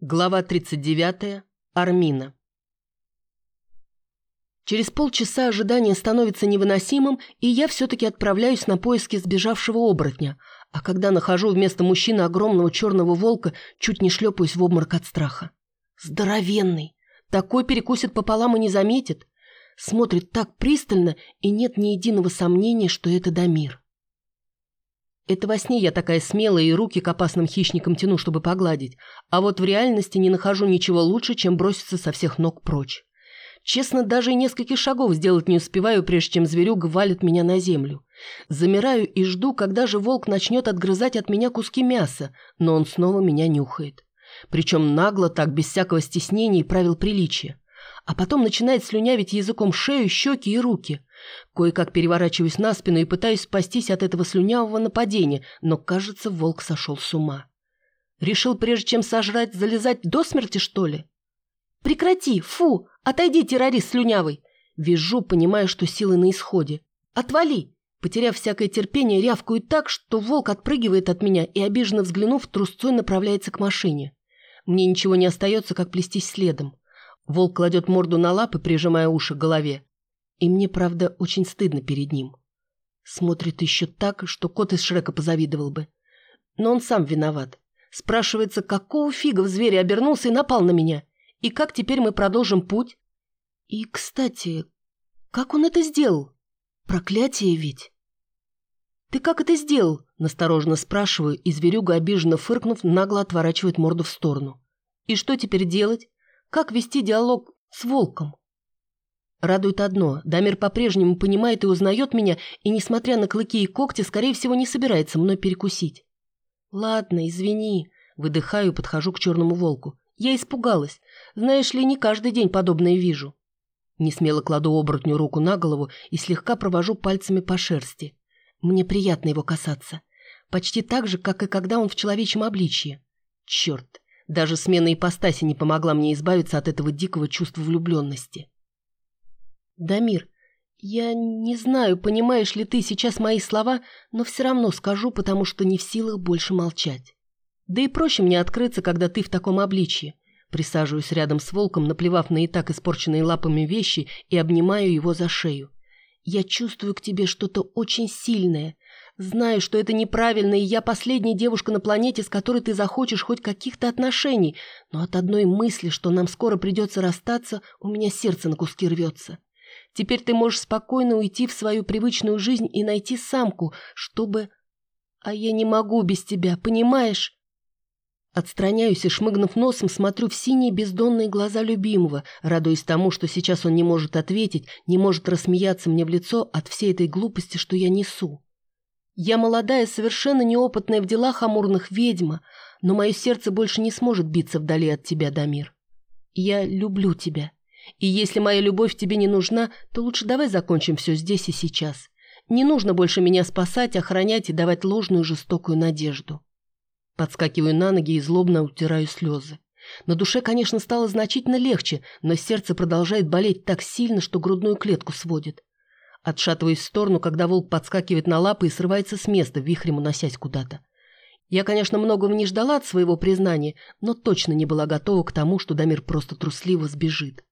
Глава 39. Армина. Через полчаса ожидание становится невыносимым, и я все-таки отправляюсь на поиски сбежавшего оборотня, а когда нахожу вместо мужчины огромного черного волка, чуть не шлепаюсь в обморок от страха. Здоровенный! Такой перекусит пополам и не заметит. Смотрит так пристально, и нет ни единого сомнения, что это Дамир. Это во сне я такая смелая и руки к опасным хищникам тяну, чтобы погладить. А вот в реальности не нахожу ничего лучше, чем броситься со всех ног прочь. Честно, даже и нескольких шагов сделать не успеваю, прежде чем зверюга валит меня на землю. Замираю и жду, когда же волк начнет отгрызать от меня куски мяса, но он снова меня нюхает. Причем нагло так, без всякого стеснения и правил приличия. А потом начинает слюнявить языком шею, щеки и руки. Кое-как переворачиваюсь на спину и пытаюсь спастись от этого слюнявого нападения, но, кажется, волк сошел с ума. Решил, прежде чем сожрать, залезать до смерти, что ли? «Прекрати! Фу! Отойди, террорист слюнявый!» Вижу, понимая, что силы на исходе. «Отвали!» Потеряв всякое терпение, рявкаю так, что волк отпрыгивает от меня и, обиженно взглянув, трусцой направляется к машине. Мне ничего не остается, как плестись следом. Волк кладет морду на лапы, прижимая уши к голове. И мне, правда, очень стыдно перед ним. Смотрит еще так, что кот из Шрека позавидовал бы. Но он сам виноват. Спрашивается, какого фига в звере обернулся и напал на меня? И как теперь мы продолжим путь? И, кстати, как он это сделал? Проклятие ведь. «Ты как это сделал?» – настороженно спрашиваю, и зверюга, обиженно фыркнув, нагло отворачивает морду в сторону. «И что теперь делать? Как вести диалог с волком?» Радует одно, Дамир по-прежнему понимает и узнает меня, и, несмотря на клыки и когти, скорее всего, не собирается мной перекусить. «Ладно, извини», — выдыхаю и подхожу к черному волку. «Я испугалась. Знаешь ли, не каждый день подобное вижу». Несмело кладу оборотню руку на голову и слегка провожу пальцами по шерсти. Мне приятно его касаться. Почти так же, как и когда он в человечьем обличье. Черт, даже смена ипостаси не помогла мне избавиться от этого дикого чувства влюбленности. «Дамир, я не знаю, понимаешь ли ты сейчас мои слова, но все равно скажу, потому что не в силах больше молчать. Да и проще мне открыться, когда ты в таком обличье. Присаживаюсь рядом с волком, наплевав на и так испорченные лапами вещи, и обнимаю его за шею. Я чувствую к тебе что-то очень сильное. Знаю, что это неправильно, и я последняя девушка на планете, с которой ты захочешь хоть каких-то отношений, но от одной мысли, что нам скоро придется расстаться, у меня сердце на куски рвется. Теперь ты можешь спокойно уйти в свою привычную жизнь и найти самку, чтобы... А я не могу без тебя, понимаешь? Отстраняюсь и, шмыгнув носом, смотрю в синие бездонные глаза любимого, радуясь тому, что сейчас он не может ответить, не может рассмеяться мне в лицо от всей этой глупости, что я несу. Я молодая, совершенно неопытная в делах амурных ведьма, но мое сердце больше не сможет биться вдали от тебя, Дамир. Я люблю тебя. И если моя любовь тебе не нужна, то лучше давай закончим все здесь и сейчас. Не нужно больше меня спасать, охранять и давать ложную жестокую надежду. Подскакиваю на ноги и злобно утираю слезы. На душе, конечно, стало значительно легче, но сердце продолжает болеть так сильно, что грудную клетку сводит. Отшатываюсь в сторону, когда волк подскакивает на лапы и срывается с места, вихрем уносясь куда-то. Я, конечно, многого не ждала от своего признания, но точно не была готова к тому, что Дамир просто трусливо сбежит.